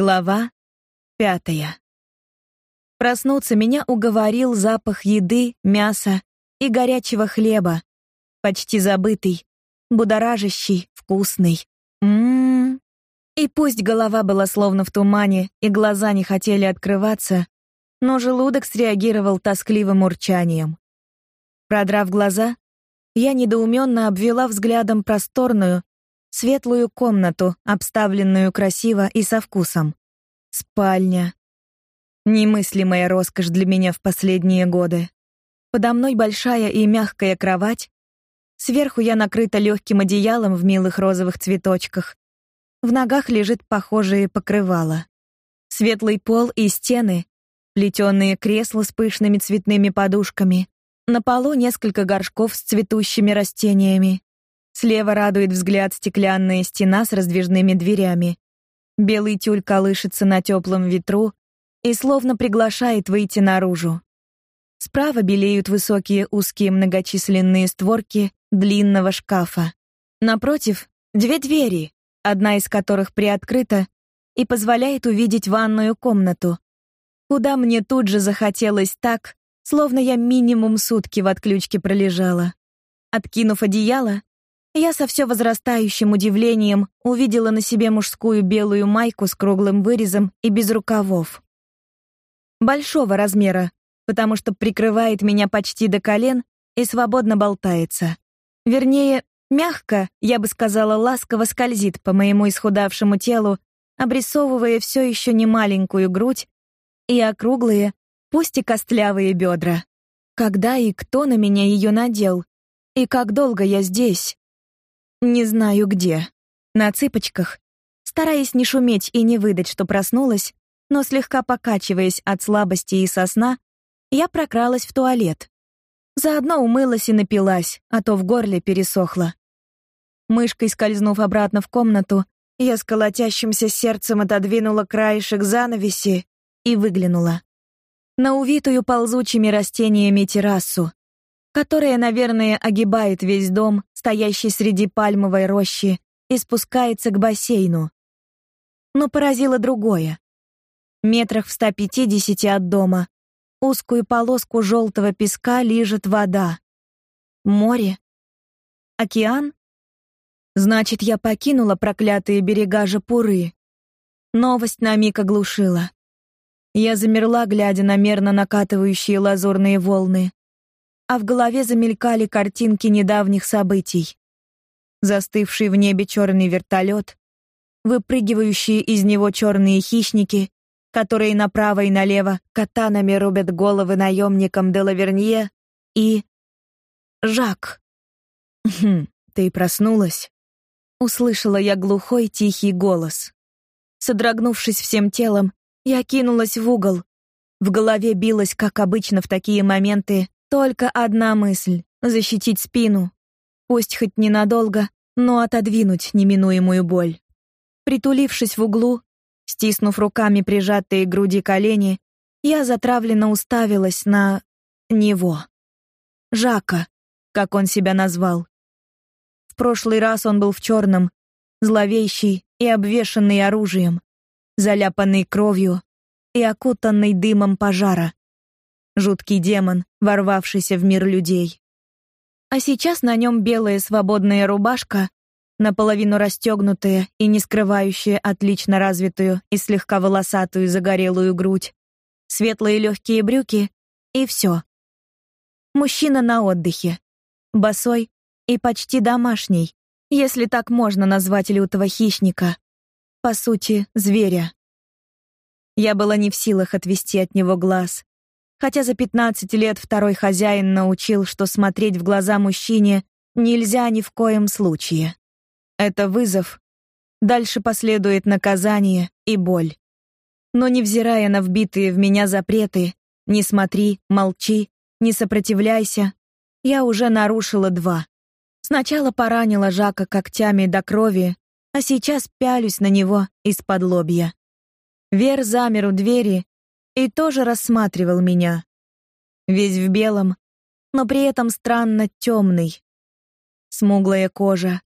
Глава пятая. Проснуться меня уговорил запах еды, мяса и горячего хлеба, почти забытый, будоражащий, вкусный. Мм. И пусть голова была словно в тумане и глаза не хотели открываться, но желудок среагировал тоскливым урчанием. Продрав глаза, я недоуменно обвела взглядом просторную, светлую комнату, обставленную красиво и со вкусом. Спальня. Немыслимая роскошь для меня в последние годы. Подо мной большая и мягкая кровать. Сверху я накрыта легким одеялом в милых розовых цветочках. В ногах лежит похожее покрывало. Светлый пол и стены, плетеные кресла с пышными цветными подушками. На полу несколько горшков с цветущими растениями. Слева радует взгляд стеклянная стена с раздвижными дверями. Белый тюль колышется на теплом ветру и словно приглашает выйти наружу. Справа белеют высокие узкие многочисленные створки длинного шкафа. Напротив две двери, одна из которых приоткрыта и позволяет увидеть ванную комнату, куда мне тут же захотелось так, словно я минимум сутки в отключке пролежала. Откинув одеяло, я со все возрастающим удивлением увидела на себе мужскую белую майку с круглым вырезом и без рукавов. Большого размера, потому что прикрывает меня почти до колен и свободно болтается. Вернее, мягко, я бы сказала, ласково скользит по моему исхудавшему телу, обрисовывая все еще не маленькую грудь и округлые, пусть и костлявые бедра. Когда и кто на меня ее надел? И как долго я здесь? Не знаю где. На цыпочках, стараясь не шуметь и не выдать, что проснулась, но слегка покачиваясь от слабости и сна, я прокралась в туалет. Заодно умылась и напилась, а то в горле пересохло. Мышкой скользнув обратно в комнату, я с колотящимся сердцем отодвинула краешек занавеси и выглянула. На увитую ползучими растениями террасу, которая, наверное, огибает весь дом, стоящий среди пальмовой рощи, и спускается к бассейну. Но поразило другое. Метрах в 150 от дома узкую полоску желтого песка лижет вода. Море? Океан? Значит, я покинула проклятые берега Жапуры. Новость на миг оглушила. Я замерла, глядя на мерно накатывающие лазурные волны а в голове замелькали картинки недавних событий. Застывший в небе черный вертолет, выпрыгивающие из него черные хищники, которые направо и налево катанами рубят головы наемникам де Лавернье, и... Жак. «Хм, ты проснулась?» Услышала я глухой тихий голос. Содрогнувшись всем телом, я кинулась в угол. В голове билась, как обычно в такие моменты, только одна мысль — защитить спину. Пусть хоть ненадолго, но отодвинуть неминуемую боль. Притулившись в углу, стиснув руками прижатые к груди колени, я затравленно уставилась на... него. Жака, как он себя назвал. В прошлый раз он был в черном, зловещий и обвешанный оружием, заляпанный кровью и окутанный дымом пожара жуткий демон, ворвавшийся в мир людей. А сейчас на нем белая свободная рубашка, наполовину расстегнутая и не скрывающая отлично развитую и слегка волосатую загорелую грудь, светлые легкие брюки и все. Мужчина на отдыхе, босой и почти домашний, если так можно назвать лютого хищника, по сути, зверя. Я была не в силах отвести от него глаз, Хотя за 15 лет второй хозяин научил, что смотреть в глаза мужчине нельзя ни в коем случае. Это вызов. Дальше последует наказание и боль. Но невзирая на вбитые в меня запреты, не смотри, молчи, не сопротивляйся, я уже нарушила два. Сначала поранила Жака когтями до крови, а сейчас пялюсь на него из-под лобья. Вер замер у двери и тоже рассматривал меня. Весь в белом, но при этом странно темный. Смуглая кожа,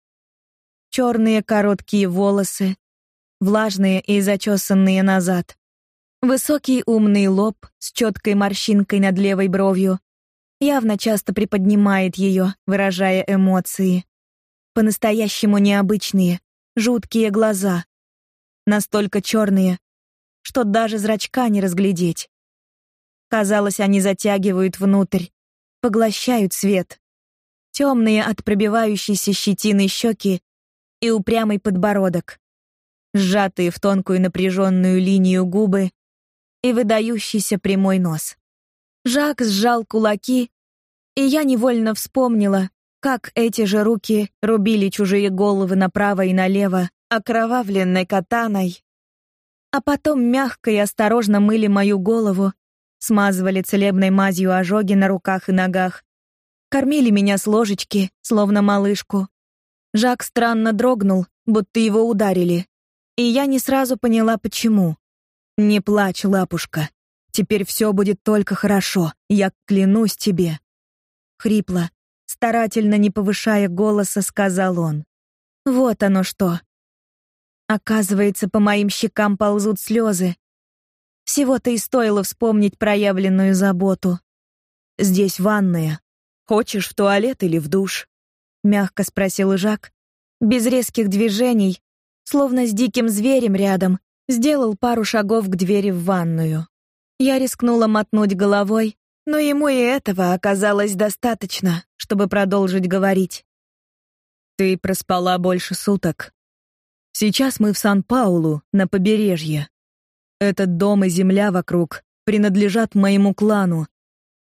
черные короткие волосы, влажные и зачесанные назад. Высокий умный лоб с четкой морщинкой над левой бровью явно часто приподнимает ее, выражая эмоции. По-настоящему необычные, жуткие глаза. Настолько черные, что даже зрачка не разглядеть. Казалось, они затягивают внутрь, поглощают свет. Темные от пробивающейся щетины щеки и упрямый подбородок, сжатые в тонкую напряженную линию губы и выдающийся прямой нос. Жак сжал кулаки, и я невольно вспомнила, как эти же руки рубили чужие головы направо и налево окровавленной катаной, а потом мягко и осторожно мыли мою голову, смазывали целебной мазью ожоги на руках и ногах, кормили меня с ложечки, словно малышку. Жак странно дрогнул, будто его ударили, и я не сразу поняла, почему. Не плачь, лапушка. Теперь все будет только хорошо. Я клянусь тебе. Хрипло, старательно не повышая голоса, сказал он. Вот оно что. Оказывается, по моим щекам ползут слезы. Всего-то и стоило вспомнить проявленную заботу. Здесь ванная. Хочешь в туалет или в душ? мягко спросил Жак, без резких движений, словно с диким зверем рядом, Сделал пару шагов к двери в ванную. Я рискнула мотнуть головой, но ему и этого оказалось достаточно, чтобы продолжить говорить. Ты проспала больше суток. Сейчас мы в Сан-Паулу, на побережье. Этот дом и земля вокруг принадлежат моему клану.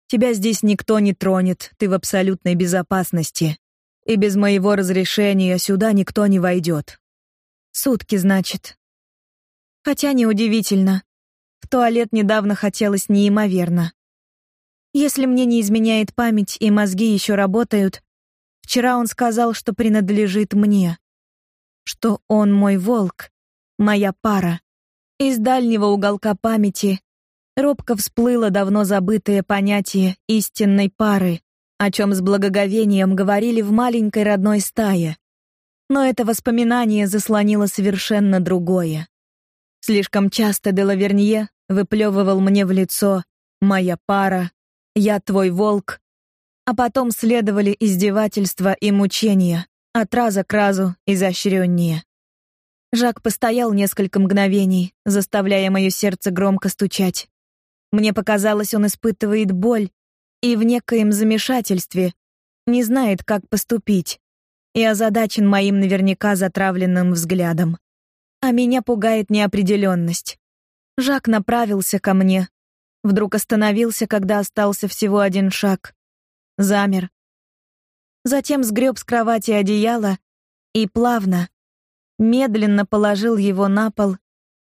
Тебя здесь никто не тронет, ты в абсолютной безопасности. И без моего разрешения сюда никто не войдет. Сутки, значит. Хотя неудивительно. В туалет недавно хотелось неимоверно. Если мне не изменяет память и мозги еще работают, вчера он сказал, что принадлежит мне. Что он мой волк, моя пара. Из дальнего уголка памяти робко всплыло давно забытое понятие истинной пары, о чем с благоговением говорили в маленькой родной стае. Но это воспоминание заслонило совершенно другое. Слишком часто Делавернье выплевывал мне в лицо «моя пара», «я твой волк», а потом следовали издевательства и мучения, от раза к разу изощреннее. Жак постоял несколько мгновений, заставляя мое сердце громко стучать. Мне показалось, он испытывает боль и в некоем замешательстве, не знает, как поступить, и озадачен моим наверняка затравленным взглядом. А меня пугает неопределенность. Жак направился ко мне. Вдруг остановился, когда остался всего один шаг. Замер. Затем сгреб с кровати одеяло и плавно, медленно положил его на пол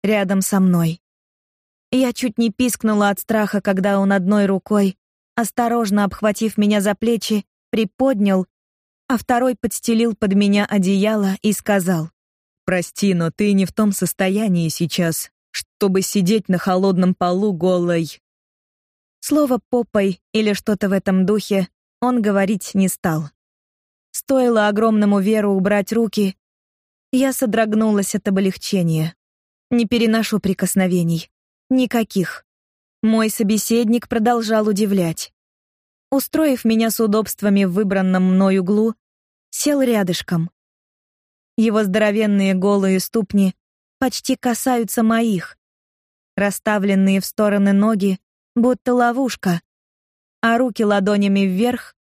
рядом со мной. Я чуть не пискнула от страха, когда он одной рукой, осторожно обхватив меня за плечи, приподнял, а второй подстелил под меня одеяло и сказал: Прости, но ты не в том состоянии сейчас, чтобы сидеть на холодном полу голой. Слово попой или что-то в этом духе он говорить не стал. Стоило огромному Веру убрать руки, я содрогнулась от облегчения. Не переношу прикосновений. Никаких. Мой собеседник продолжал удивлять. Устроив меня с удобствами в выбранном мной углу, сел рядышком. Его здоровенные голые ступни почти касаются моих. Расставленные в стороны ноги, будто ловушка, а руки ладонями вверх,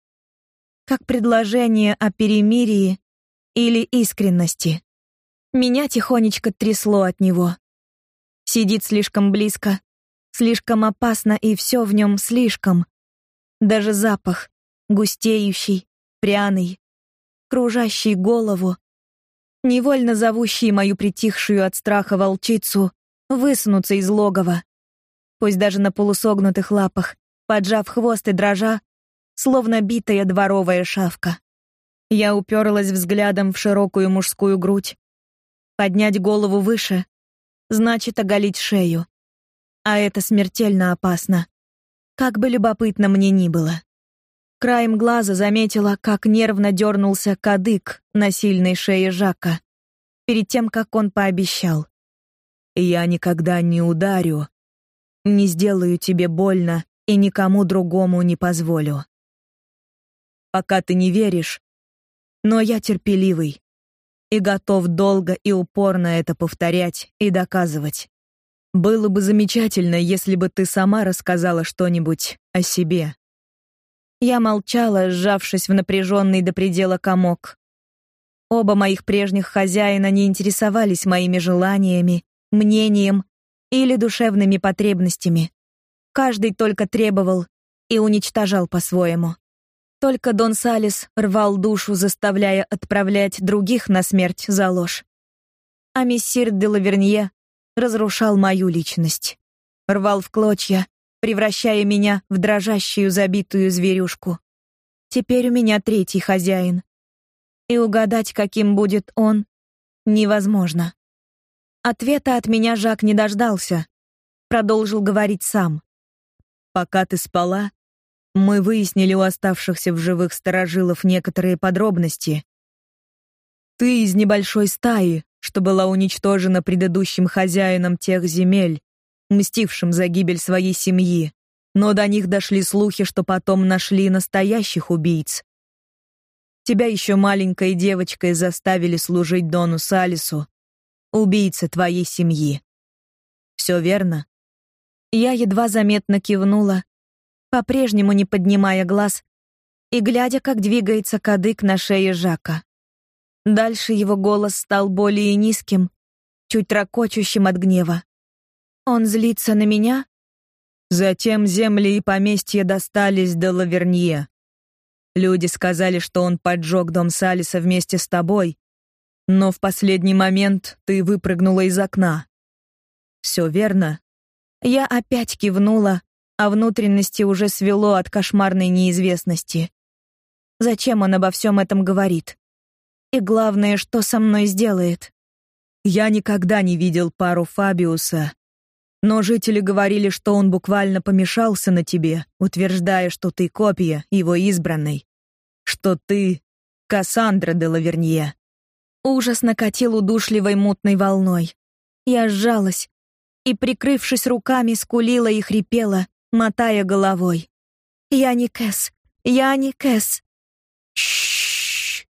как предложение о перемирии или искренности. Меня тихонечко трясло от него. Сидит слишком близко, слишком опасно, и все в нем слишком. Даже запах, густеющий, пряный, кружащий голову, невольно зовущие мою притихшую от страха волчицу высунуться из логова. Пусть даже на полусогнутых лапах, поджав хвост и дрожа, словно битая дворовая шавка. Я уперлась взглядом в широкую мужскую грудь. Поднять голову выше значит оголить шею. А это смертельно опасно. Как бы любопытно мне ни было. Краем глаза заметила, как нервно дернулся кадык на сильной шее Жака, перед тем, как он пообещал. Я никогда не ударю, не сделаю тебе больно и никому другому не позволю. Пока ты не веришь, но я терпеливый и готов долго и упорно это повторять и доказывать. Было бы замечательно, если бы ты сама рассказала что-нибудь о себе. Я молчала, сжавшись в напряженный до предела комок. Оба моих прежних хозяина не интересовались моими желаниями, мнением или душевными потребностями. Каждый только требовал и уничтожал по-своему. Только Дон Салис рвал душу, заставляя отправлять других на смерть за ложь. А мессир де Лавернье разрушал мою личность. Рвал в клочья, превращая меня в дрожащую забитую зверюшку. Теперь у меня третий хозяин. И угадать, каким будет он, невозможно. Ответа от меня Жак не дождался. Продолжил говорить сам. Пока ты спала, мы выяснили у оставшихся в живых старожилов некоторые подробности. Ты из небольшой стаи, что была уничтожена предыдущим хозяином тех земель, мстившим за гибель своей семьи, но до них дошли слухи, что потом нашли настоящих убийц. Тебя еще маленькой девочкой заставили служить Дону Салису, убийце твоей семьи. Все верно? Я едва заметно кивнула, по-прежнему не поднимая глаз и глядя, как двигается кадык на шее Жака. Дальше его голос стал более низким, чуть ракочущим от гнева. Он злится на меня? Затем земли и поместья достались до Лавернье. Люди сказали, что он поджег дом Салиса вместе с тобой, но в последний момент ты выпрыгнула из окна. Все верно? Я опять кивнула, а внутренности уже свело от кошмарной неизвестности. Зачем он обо всем этом говорит? И главное, что со мной сделает? Я никогда не видел пару Фабиуса, но жители говорили, что он буквально помешался на тебе, утверждая, что ты копия его избранной, что ты Кассандра де Лавернье. Ужас накатил удушливой мутной волной. Я сжалась и, прикрывшись руками, скулила и хрипела, мотая головой. «Я не Кэс! Я не Кэс!» «Ш-ш-ш!»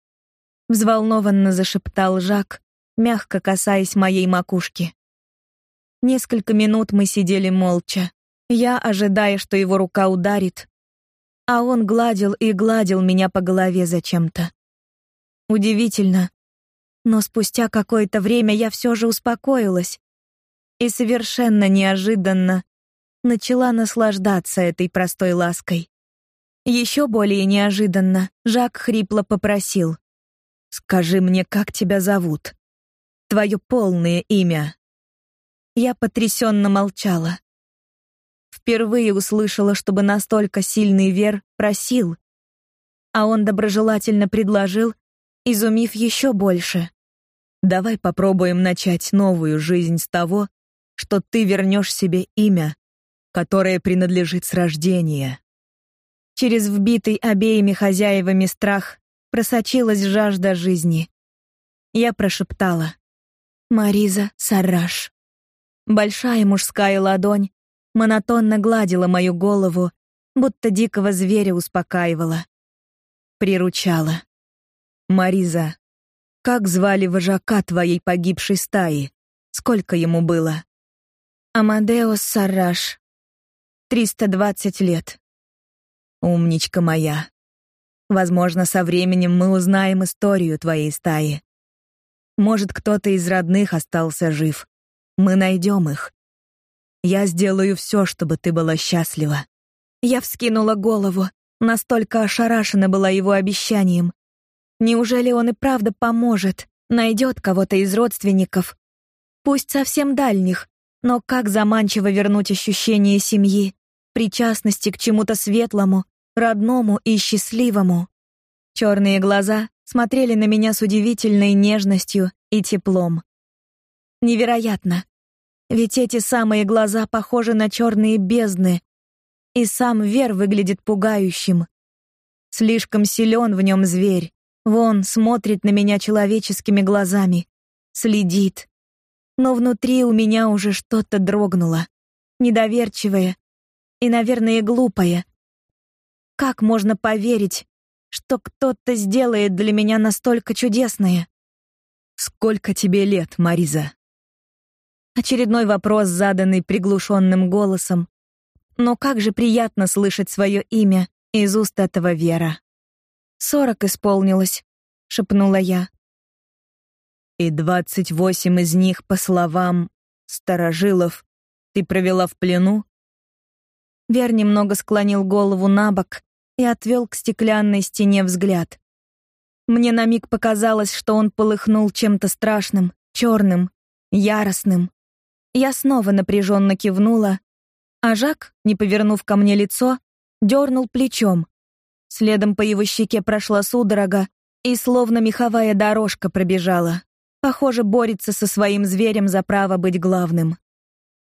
взволнованно зашептал Жак, мягко касаясь моей макушки. Несколько минут мы сидели молча, я ожидая, что его рука ударит, а он гладил и гладил меня по голове зачем-то. Удивительно, но спустя какое-то время я все же успокоилась и совершенно неожиданно начала наслаждаться этой простой лаской. Еще более неожиданно Жак хрипло попросил: "Скажи мне, как тебя зовут? Твое полное имя?" Я потрясенно молчала. Впервые услышала, чтобы настолько сильный Вер просил, а он доброжелательно предложил, изумив еще больше. Давай попробуем начать новую жизнь с того, что ты вернешь себе имя, которое принадлежит с рождения. Через вбитый обеими хозяевами страх просочилась жажда жизни. Я прошептала: "Мариза Сараш". Большая мужская ладонь монотонно гладила мою голову, будто дикого зверя успокаивала, приручала. "Мариза, как звали вожака твоей погибшей стаи? Сколько ему было?" Амадеус Сараш. 320 лет. Умничка моя. Возможно, со временем мы узнаем историю твоей стаи. Может, кто-то из родных остался жив. Мы найдем их. Я сделаю все, чтобы ты была счастлива. Я вскинула голову, настолько ошарашена была его обещанием. Неужели он и правда поможет, найдет кого-то из родственников, пусть совсем дальних, но как заманчиво вернуть ощущение семьи, причастности к чему-то светлому, родному и счастливому. Черные глаза смотрели на меня с удивительной нежностью и теплом. Невероятно. Ведь эти самые глаза похожи на черные бездны, и сам Вер выглядит пугающим. Слишком силен в нем зверь. Вон смотрит на меня человеческими глазами, следит. Но внутри у меня уже что-то дрогнуло, недоверчивое и, наверное, глупое. Как можно поверить, что кто-то сделает для меня настолько чудесное? Сколько тебе лет, Мариза? Очередной вопрос, заданный приглушенным голосом. Но как же приятно слышать свое имя из уст этого Вера. «Сорок исполнилось», — шепнула я. «И двадцать восемь из них, по словам старожилов, ты провела в плену?» Вер немного склонил голову на бок и отвел к стеклянной стене взгляд. Мне на миг показалось, что он полыхнул чем-то страшным, черным, яростным. Я снова напряженно кивнула, а Жак, не повернув ко мне лицо, дернул плечом. Следом по его щеке прошла судорога, и словно меховая дорожка пробежала. Похоже, борется со своим зверем за право быть главным.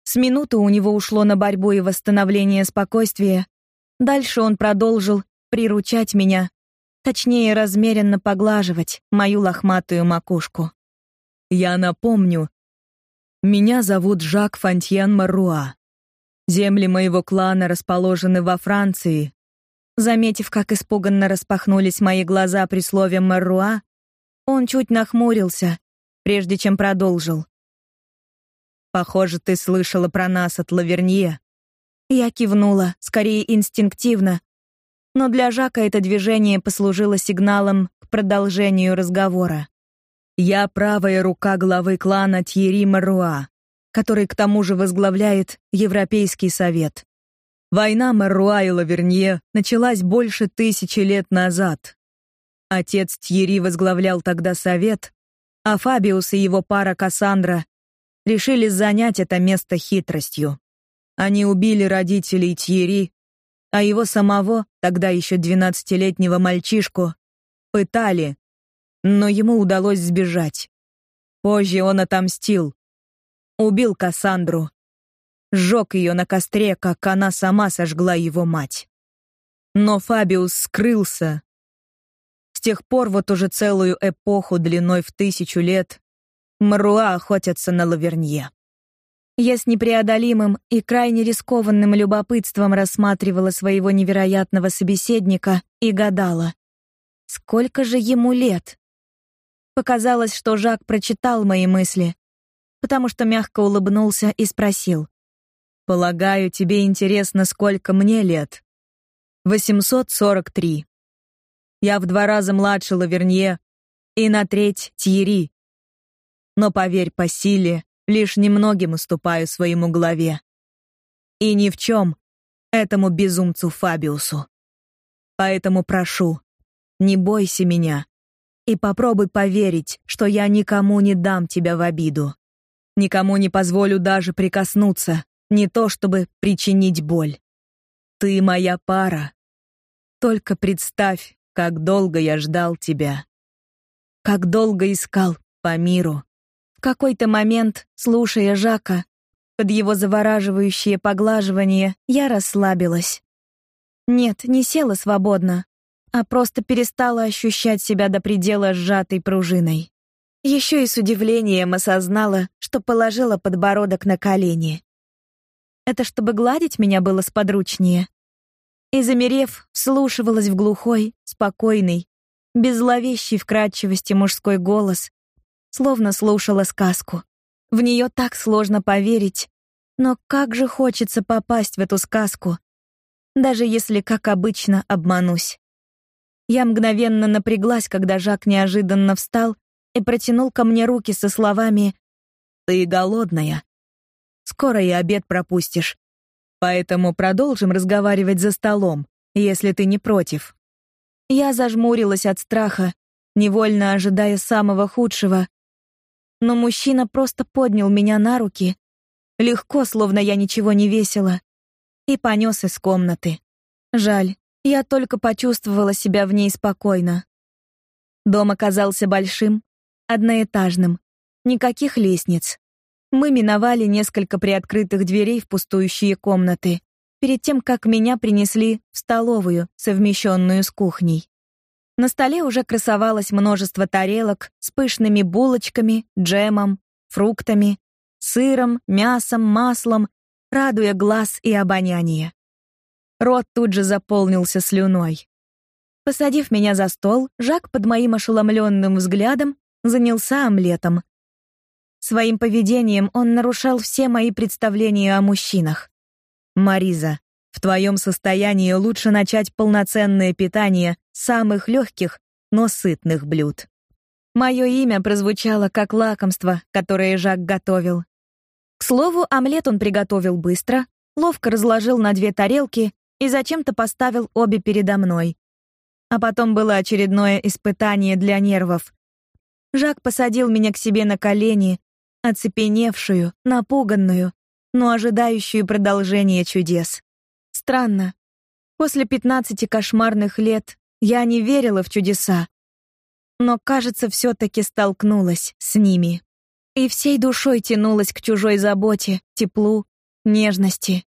С минуты у него ушло на борьбу и восстановление спокойствия. Дальше он продолжил приручать меня, точнее, размеренно поглаживать мою лохматую макушку. Я напомню, меня зовут Жак Фонтьен Маруа. Земли моего клана расположены во Франции. Заметив, как испуганно распахнулись мои глаза при слове Маруа, он чуть нахмурился, прежде чем продолжил. Похоже, ты слышала про нас от Лавернье. Я кивнула, скорее инстинктивно, но для Жака это движение послужило сигналом к продолжению разговора. Я правая рука главы клана Тьерри Маруа, который к тому же возглавляет Европейский совет. Война Маруа и Лавернье началась больше тысячи лет назад. Отец Тьерри возглавлял тогда совет, а Фабиус и его пара Кассандра решили занять это место хитростью. Они убили родителей Тьерри, а его самого, тогда еще двенадцатилетнего мальчишку, пытали, но ему удалось сбежать. Позже он отомстил. Убил Кассандру. Сжег ее на костре, как она сама сожгла его мать. Но Фабиус скрылся. Тех пор вот уже целую эпоху длиной в тысячу лет Маруа охотятся на Лавернье. Я с непреодолимым и крайне рискованным любопытством рассматривала своего невероятного собеседника и гадала, сколько же ему лет. Показалось, что Жак прочитал мои мысли, потому что мягко улыбнулся и спросил: "Полагаю, тебе интересно, сколько мне лет?" "843. Я в два раза младше Лавернье и на треть Тьери но поверь по силе, лишь немногим уступаю своему главе. И ни в чем этому безумцу Фабиусу. Поэтому прошу, не бойся меня и попробуй поверить, что я никому не дам тебя в обиду. Никому не позволю даже прикоснуться, не то чтобы причинить боль. Ты моя пара. Только представь, как долго я ждал тебя. Как долго искал по миру какой-то момент, слушая Жака, под его завораживающее поглаживание, я расслабилась. Нет, не села свободно, а просто перестала ощущать себя до предела сжатой пружиной. Еще и с удивлением осознала, что положила подбородок на колени. Это чтобы гладить меня было сподручнее. И замерев, вслушивалась в глухой, спокойный, без зловещей вкрадчивости мужской голос, словно слушала сказку. В нее так сложно поверить, но как же хочется попасть в эту сказку, даже если, как обычно, обманусь. Я мгновенно напряглась, когда Жак неожиданно встал и протянул ко мне руки со словами «Ты голодная. Скоро и обед пропустишь. Поэтому продолжим разговаривать за столом, если ты не против». Я зажмурилась от страха, невольно ожидая самого худшего, но мужчина просто поднял меня на руки, легко, словно я ничего не весила, и понес из комнаты. Жаль, я только почувствовала себя в ней спокойно. Дом оказался большим, одноэтажным, никаких лестниц. Мы миновали несколько приоткрытых дверей в пустующие комнаты, перед тем, как меня принесли в столовую, совмещенную с кухней. На столе уже красовалось множество тарелок с пышными булочками, джемом, фруктами сыром, мясом, маслом, радуя глаз и обоняние. Рот тут же заполнился слюной. Посадив меня за стол, Жак под моим ошеломленным взглядом занялся омлетом. Своим поведением он нарушал все мои представления о мужчинах. Мариза, в твоем состоянии лучше начать полноценное питание самых легких, но сытных блюд. Мое имя прозвучало как лакомство, которое Жак готовил. К слову, омлет он приготовил быстро, ловко разложил на две тарелки и зачем-то поставил обе передо мной. А потом было очередное испытание для нервов. Жак посадил меня к себе на колени, оцепеневшую, напуганную, но ожидающую продолжения чудес. Странно. После 15 кошмарных лет я не верила в чудеса, но, кажется, все таки столкнулась с ними. И всей душой тянулась к чужой заботе, теплу, нежности.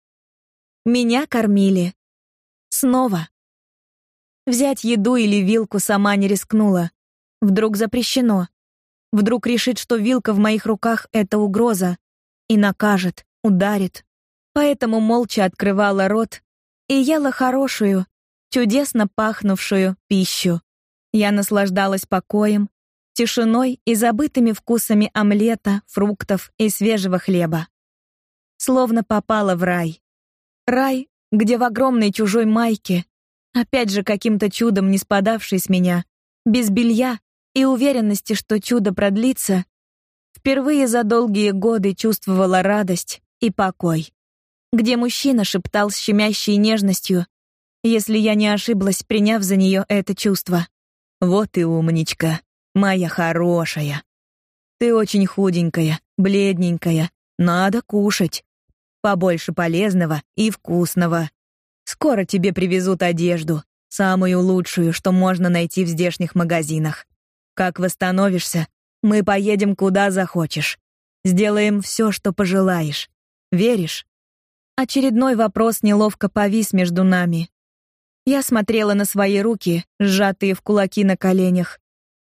Меня кормили. Снова. Взять еду или вилку сама не рискнула. Вдруг запрещено. Вдруг решит, что вилка в моих руках — это угроза. И накажет, ударит. Поэтому молча открывала рот и ела хорошую, чудесно пахнувшую пищу. Я наслаждалась покоем, тишиной и забытыми вкусами омлета, фруктов и свежего хлеба. Словно попала в рай. Рай, где в огромной чужой майке, опять же каким-то чудом не спадавшей с меня, без белья и уверенности, что чудо продлится, впервые за долгие годы чувствовала радость и покой. Где мужчина шептал с щемящей нежностью, если я не ошиблась, приняв за нее это чувство. Вот и умничка, моя хорошая. Ты очень худенькая, бледненькая. Надо кушать. Побольше полезного и вкусного. Скоро тебе привезут одежду, самую лучшую, что можно найти в здешних магазинах. Как восстановишься, мы поедем куда захочешь. Сделаем все, что пожелаешь. Веришь? Очередной вопрос неловко повис между нами. Я смотрела на свои руки, сжатые в кулаки на коленях,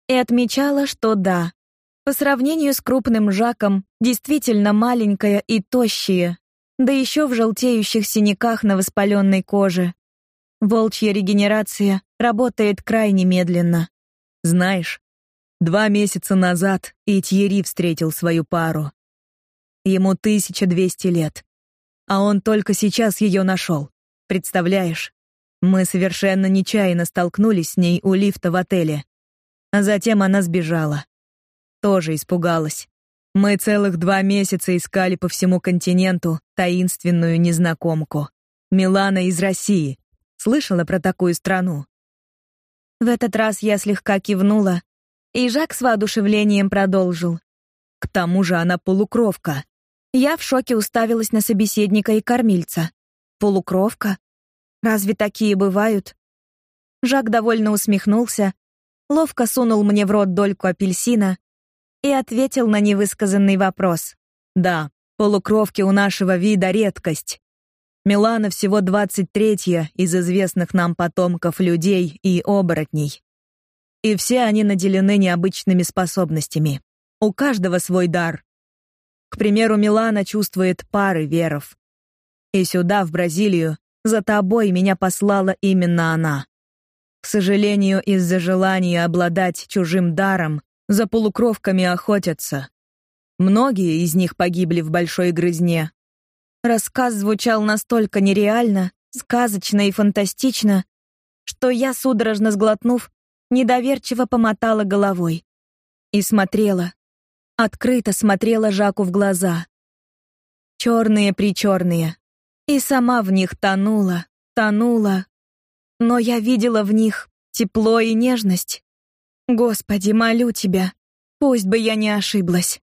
и отмечала, что да, по сравнению с крупным Жаком, действительно маленькая и тощая, да еще в желтеющих синяках на воспаленной коже. Волчья регенерация работает крайне медленно. Знаешь, два месяца назад и Тьерри встретил свою пару. Ему 1200 лет, а он только сейчас ее нашел. Представляешь? Мы совершенно нечаянно столкнулись с ней у лифта в отеле. А затем она сбежала. Тоже испугалась. Мы целых два месяца искали по всему континенту таинственную незнакомку. Милана из России. Слышала про такую страну? В этот раз я слегка кивнула, и Жак с воодушевлением продолжил. К тому же она полукровка. Я в шоке уставилась на собеседника и кормильца. Полукровка? Разве такие бывают? Жак довольно усмехнулся, ловко сунул мне в рот дольку апельсина и ответил на невысказанный вопрос. Да, полукровки у нашего вида редкость. Милана всего двадцать третья из известных нам потомков людей и оборотней. И все они наделены необычными способностями. У каждого свой дар. К примеру, Милана чувствует пары веров. И сюда, в Бразилию, за тобой меня послала именно она. К сожалению, из-за желания обладать чужим даром, за полукровками охотятся. Многие из них погибли в большой грызне. Рассказ звучал настолько нереально, сказочно и фантастично, что я, судорожно сглотнув, недоверчиво помотала головой и смотрела, открыто смотрела Жаку в глаза. Черные-причерные, и сама в них тонула, тонула. Но я видела в них тепло и нежность. Господи, молю тебя, пусть бы я не ошиблась.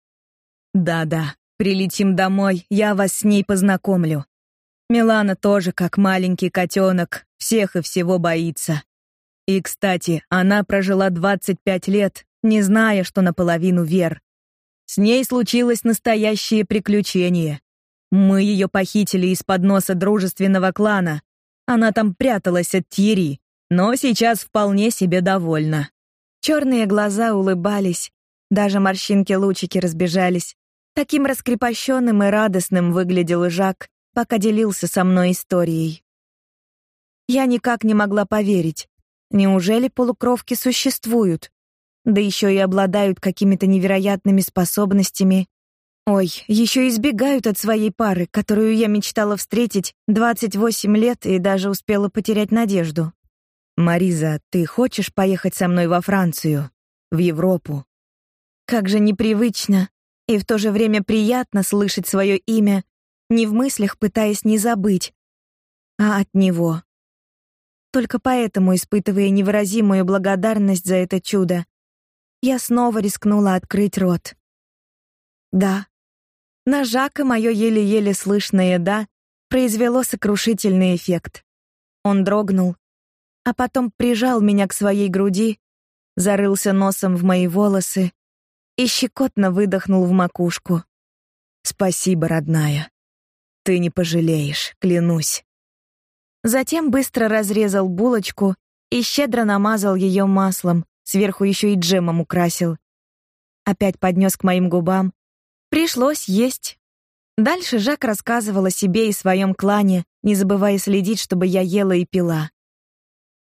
Да-да, прилетим домой, я вас с ней познакомлю. Милана тоже, как маленький котенок, всех и всего боится. И, кстати, она прожила 25 лет, не зная, что наполовину вер. С ней случилось настоящее приключение. Мы ее похитили из-под носа дружественного клана. Она там пряталась от Тьери, но сейчас вполне себе довольна. Черные глаза улыбались, даже морщинки-лучики разбежались. Таким раскрепощенным и радостным выглядел Жак, пока делился со мной историей. Я никак не могла поверить. Неужели полукровки существуют? Да еще и обладают какими-то невероятными способностями. Ой, еще избегают от своей пары, которую я мечтала встретить 28 лет и даже успела потерять надежду. Мариза, ты хочешь поехать со мной во Францию, в Европу? Как же непривычно и в то же время приятно слышать свое имя, не в мыслях пытаясь не забыть, а от него. Только поэтому, испытывая невыразимую благодарность за это чудо, я снова рискнула открыть рот. Да. На Жака мое еле-еле слышное «да» произвело сокрушительный эффект. Он дрогнул, а потом прижал меня к своей груди, зарылся носом в мои волосы и щекотно выдохнул в макушку. «Спасибо, родная. Ты не пожалеешь, клянусь». Затем быстро разрезал булочку и щедро намазал ее маслом, сверху еще и джемом украсил. Опять поднес к моим губам. Пришлось есть. Дальше Жак рассказывал о себе и своем клане, не забывая следить, чтобы я ела и пила.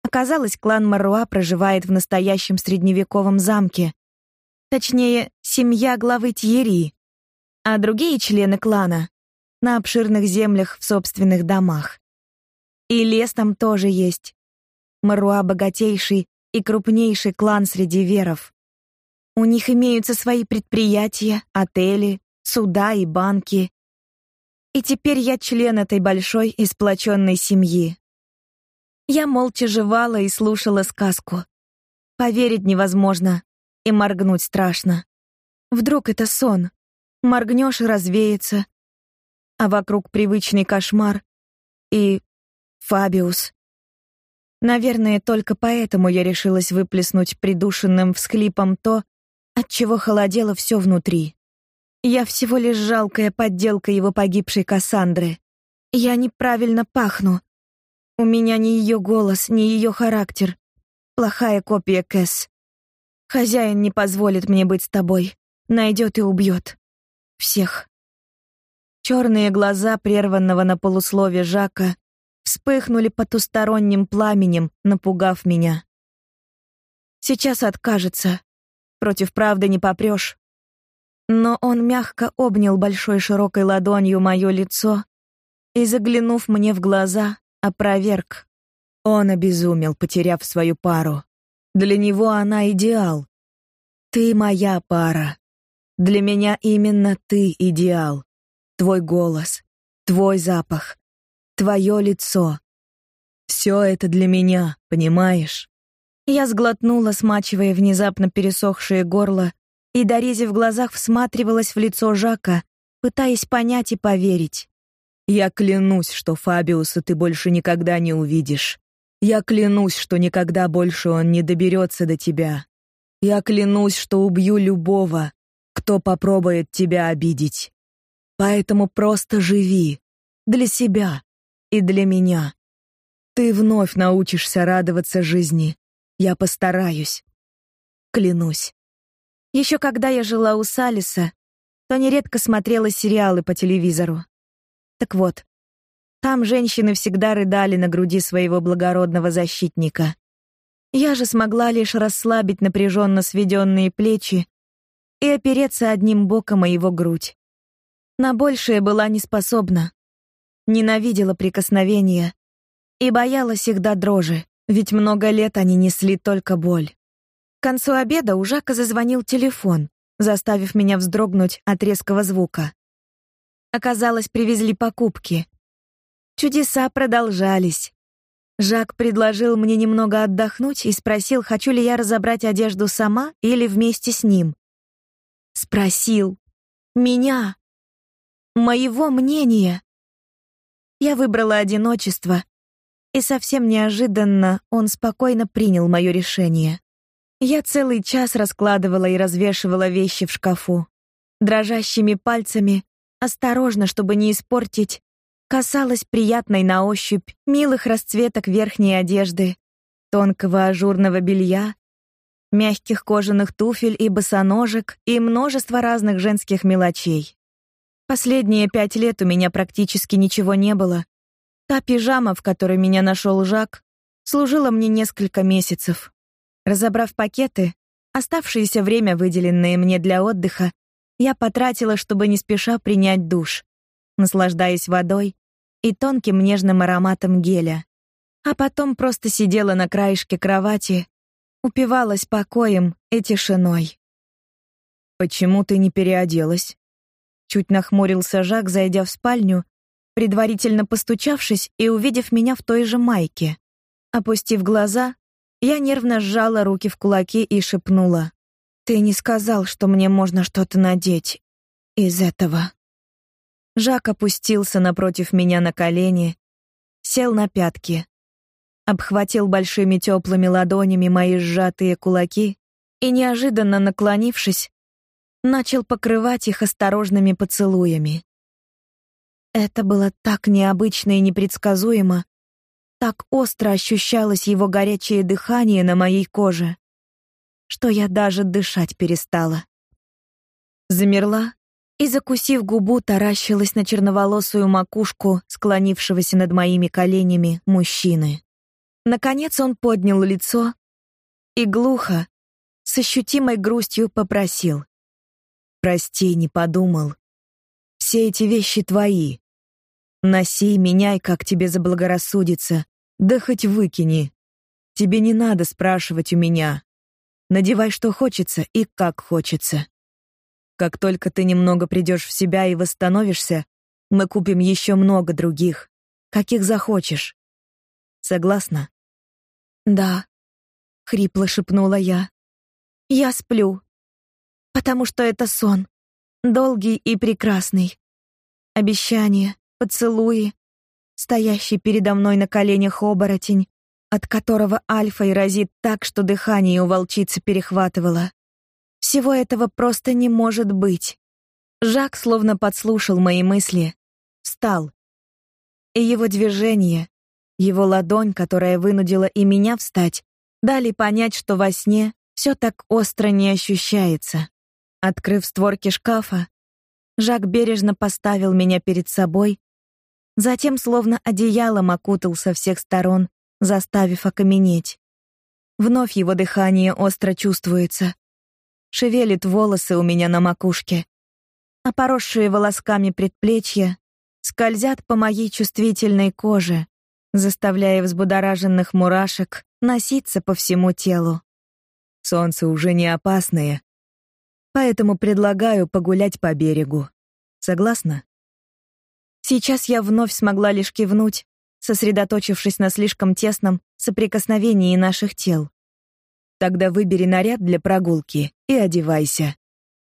Оказалось, клан Маруа проживает в настоящем средневековом замке. Точнее, семья главы Тьери, а другие члены клана на обширных землях в собственных домах. И лес там тоже есть. Маруа богатейший и крупнейший клан среди веров. У них имеются свои предприятия, отели, суда и банки. И теперь я член этой большой и сплоченной семьи. Я молча жевала и слушала сказку. Поверить невозможно, и моргнуть страшно. Вдруг это сон? Моргнешь и развеется. А вокруг привычный кошмар и Фабиус. Наверное, только поэтому я решилась выплеснуть придушенным всхлипом то, от чего холодело все внутри. Я всего лишь жалкая подделка его погибшей Кассандры. Я неправильно пахну. У меня ни ее голос, ни ее характер. Плохая копия Кэс. Хозяин не позволит мне быть с тобой. Найдет и убьет. Всех. Черные глаза прерванного на полуслове Жака вспыхнули потусторонним пламенем, напугав меня. Сейчас откажется. Против правды не попрешь. Но он мягко обнял большой широкой ладонью мое лицо и, заглянув мне в глаза, опроверг. Он обезумел, потеряв свою пару. Для него она идеал. Ты моя пара. Для меня именно ты идеал. Твой голос, твой запах, твое лицо. Все это для меня, понимаешь? Я сглотнула, смачивая внезапно пересохшее горло, и дорезив в глазах всматривалась в лицо Жака, пытаясь понять и поверить. Я клянусь, что Фабиуса ты больше никогда не увидишь. Я клянусь, что никогда больше он не доберется до тебя. Я клянусь, что убью любого, кто попробует тебя обидеть. Поэтому просто живи для себя, и для меня. Ты вновь научишься радоваться жизни. Я постараюсь. Клянусь. Еще когда я жила у Салиса, то нередко смотрела сериалы по телевизору. Так вот, там женщины всегда рыдали на груди своего благородного защитника. Я же смогла лишь расслабить напряженно сведенные плечи и опереться одним боком о его грудь. На большее была не способна ненавидела прикосновения и боялась их до дрожи, ведь много лет они несли только боль. К концу обеда у Жака зазвонил телефон, заставив меня вздрогнуть от резкого звука. Оказалось, привезли покупки. Чудеса продолжались. Жак предложил мне немного отдохнуть и спросил, хочу ли я разобрать одежду сама или вместе с ним. Спросил. Меня. Моего мнения. Я выбрала одиночество, и совсем неожиданно он спокойно принял мое решение. Я целый час раскладывала и развешивала вещи в шкафу. Дрожащими пальцами, осторожно, чтобы не испортить, касалась приятной на ощупь милых расцветок верхней одежды, тонкого ажурного белья, мягких кожаных туфель и босоножек и множество разных женских мелочей. Последние пять лет у меня практически ничего не было. Та пижама, в которой меня нашел Жак, служила мне несколько месяцев. Разобрав пакеты, оставшееся время, выделенное мне для отдыха, я потратила, чтобы не спеша принять душ, наслаждаясь водой и тонким нежным ароматом геля. А потом просто сидела на краешке кровати, упивалась покоем и тишиной. Почему ты не переоделась? Чуть нахмурился Жак, зайдя в спальню, предварительно постучавшись и увидев меня в той же майке. Опустив глаза, я нервно сжала руки в кулаки и шепнула: "Ты не сказал, что мне можно что-то надеть из этого". Жак опустился напротив меня на колени, сел на пятки, обхватил большими теплыми ладонями мои сжатые кулаки и неожиданно наклонившись, начал покрывать их осторожными поцелуями. Это было так необычно и непредсказуемо, так остро ощущалось его горячее дыхание на моей коже, что я даже дышать перестала. Замерла и, закусив губу, таращилась на черноволосую макушку склонившегося над моими коленями мужчины. Наконец он поднял лицо и глухо, с ощутимой грустью попросил: Прости, не подумал. Все эти вещи твои. Носи, меняй, как тебе заблагорассудится. Да хоть выкини. Тебе не надо спрашивать у меня. Надевай, что хочется и как хочется. Как только ты немного придешь в себя и восстановишься, мы купим еще много других, каких захочешь. Согласна? Да, хрипло шепнула я. Я сплю потому что это сон, долгий и прекрасный. Обещания, поцелуи, стоящий передо мной на коленях оборотень, от которого альфа и разит так, что дыхание у волчицы перехватывало. Всего этого просто не может быть. Жак словно подслушал мои мысли, встал. И его движение, его ладонь, которая вынудила и меня встать, дали понять, что во сне все так остро не ощущается. Открыв створки шкафа, Жак бережно поставил меня перед собой, затем словно одеялом окутал со всех сторон, заставив окаменеть. Вновь его дыхание остро чувствуется. Шевелит волосы у меня на макушке, а поросшие волосками предплечья скользят по моей чувствительной коже, заставляя взбудораженных мурашек носиться по всему телу. Солнце уже не опасное, Поэтому предлагаю погулять по берегу. Согласна? Сейчас я вновь смогла лишь кивнуть, сосредоточившись на слишком тесном соприкосновении наших тел. Тогда выбери наряд для прогулки и одевайся.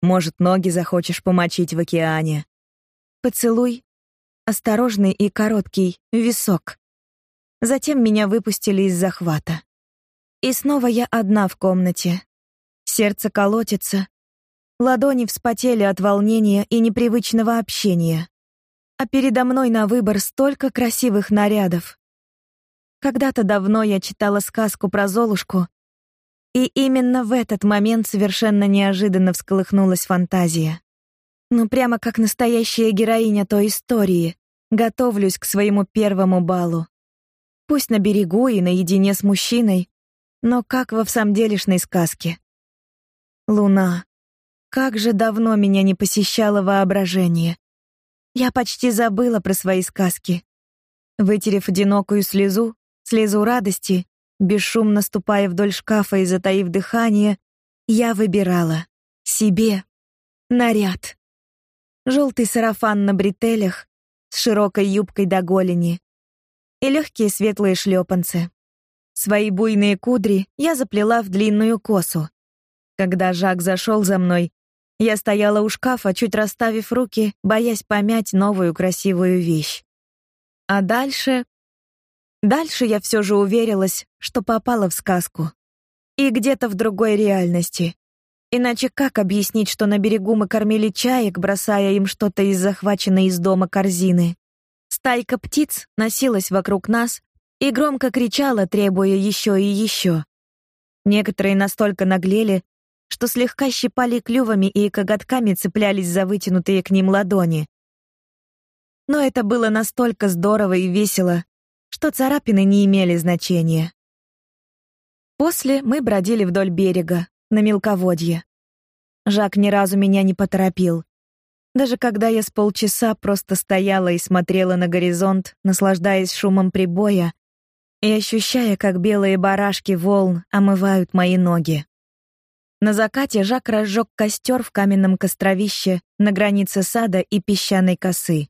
Может, ноги захочешь помочить в океане. Поцелуй, осторожный и короткий, висок. Затем меня выпустили из захвата. И снова я одна в комнате. Сердце колотится, Ладони вспотели от волнения и непривычного общения. А передо мной на выбор столько красивых нарядов. Когда-то давно я читала сказку про Золушку, и именно в этот момент совершенно неожиданно всколыхнулась фантазия. Ну прямо как настоящая героиня той истории, готовлюсь к своему первому балу. Пусть на берегу и наедине с мужчиной, но как во всамделишной сказке. Луна, как же давно меня не посещало воображение. Я почти забыла про свои сказки. Вытерев одинокую слезу, слезу радости, бесшумно ступая вдоль шкафа и затаив дыхание, я выбирала себе наряд. Желтый сарафан на бретелях с широкой юбкой до голени и легкие светлые шлепанцы. Свои буйные кудри я заплела в длинную косу. Когда Жак зашел за мной, я стояла у шкафа, чуть расставив руки, боясь помять новую красивую вещь. А дальше... Дальше я все же уверилась, что попала в сказку. И где-то в другой реальности. Иначе как объяснить, что на берегу мы кормили чаек, бросая им что-то из захваченной из дома корзины? Стайка птиц носилась вокруг нас и громко кричала, требуя еще и еще. Некоторые настолько наглели, что слегка щипали клювами и коготками цеплялись за вытянутые к ним ладони, Но это было настолько здорово и весело, что царапины не имели значения. После мы бродили вдоль берега, на мелководье. Жак ни разу меня не поторопил. Даже когда я с полчаса просто стояла и смотрела на горизонт, наслаждаясь шумом прибоя и ощущая, как белые барашки волн омывают мои ноги. На закате Жак разжег костер в каменном костровище на границе сада и песчаной косы.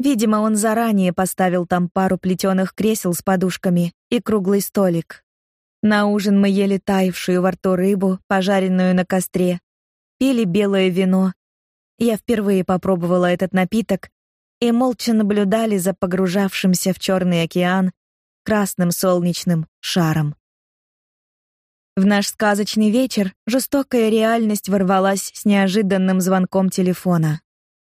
Видимо, он заранее поставил там пару плетеных кресел с подушками и круглый столик. На ужин мы ели таявшую во рту рыбу, пожаренную на костре, пили белое вино. Я впервые попробовала этот напиток и молча наблюдали за погружавшимся в черный океан красным солнечным шаром. В наш сказочный вечер жестокая реальность ворвалась с неожиданным звонком телефона.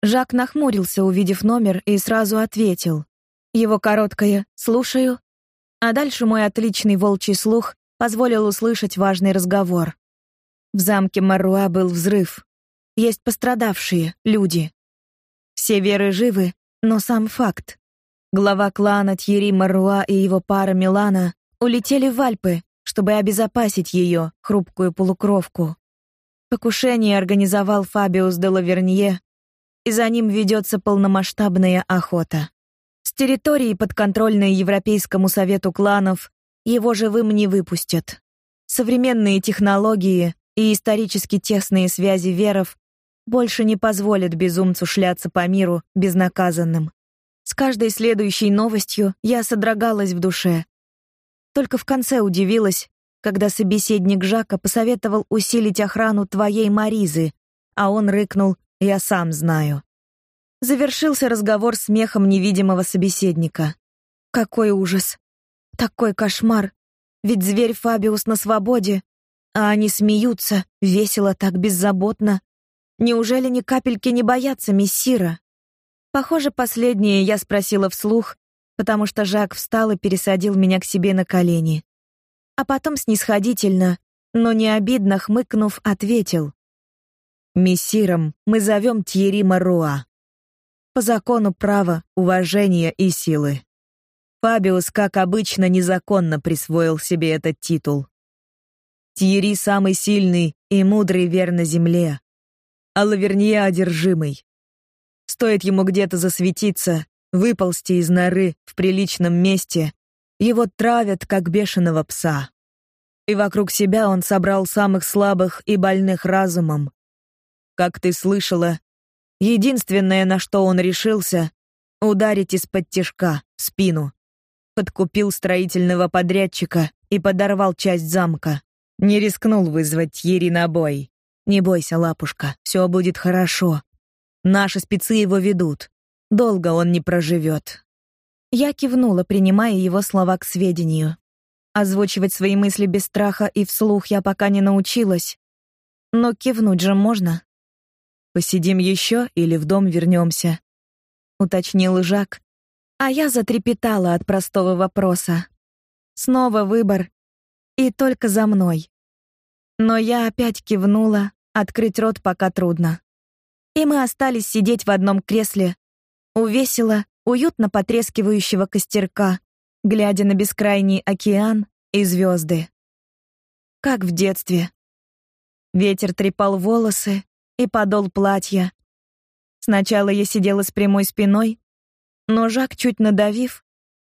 Жак нахмурился, увидев номер, и сразу ответил. Его короткое «слушаю», а дальше мой отличный волчий слух позволил услышать важный разговор. В замке Маруа был взрыв. Есть пострадавшие, люди. Все веры живы, но сам факт. Глава клана Тьерри Маруа и его пара Милана улетели в Альпы, чтобы обезопасить ее, хрупкую полукровку. Покушение организовал Фабиус де Лавернье, и за ним ведется полномасштабная охота. С территории, подконтрольной Европейскому совету кланов, его живым не выпустят. Современные технологии и исторически тесные связи веров больше не позволят безумцу шляться по миру безнаказанным. С каждой следующей новостью я содрогалась в душе. Только в конце удивилась, когда собеседник Жака посоветовал усилить охрану твоей Маризы, а он рыкнул: "Я сам знаю". Завершился разговор смехом невидимого собеседника. Какой ужас. Такой кошмар. Ведь зверь Фабиус на свободе, а они смеются, весело так беззаботно. Неужели ни капельки не боятся мессира? Похоже, последнее я спросила вслух, потому что Жак встал и пересадил меня к себе на колени. А потом снисходительно, но не обидно хмыкнув, ответил: "Мессиром мы зовем Тьерри Маруа. По закону права, уважения и силы. Фабиус, как обычно, незаконно присвоил себе этот титул. Тьерри самый сильный и мудрый вер на земле, а Лавернье одержимый. Стоит ему где-то засветиться, выползти из норы в приличном месте, его травят как бешеного пса. И вокруг себя он собрал самых слабых и больных разумом. Как ты слышала, единственное, на что он решился, ударить из-под тишка в спину подкупил строительного подрядчика и подорвал часть замка. Не рискнул вызвать Тьери на бой. Не бойся, лапушка, все будет хорошо. Наши спецы его ведут. Долго он не проживет. Я кивнула, принимая его слова к сведению. Озвучивать свои мысли без страха и вслух я пока не научилась. Но кивнуть же можно. Посидим еще или в дом вернемся? уточнил Жак, а я затрепетала от простого вопроса. Снова выбор. И только за мной. Но я опять кивнула, открыть рот пока трудно. И мы остались сидеть в одном кресле, у весело, уютно потрескивающего костерка, глядя на бескрайний океан и звезды. Как в детстве. Ветер трепал волосы и подол платья. Сначала я сидела с прямой спиной, но Жак, чуть надавив,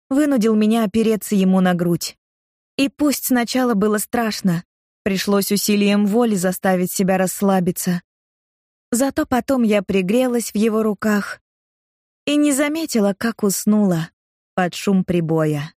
вынудил меня опереться ему на грудь. И пусть сначала было страшно, пришлось усилием воли заставить себя расслабиться. Зато потом я пригрелась в его руках и не заметила, как уснула под шум прибоя.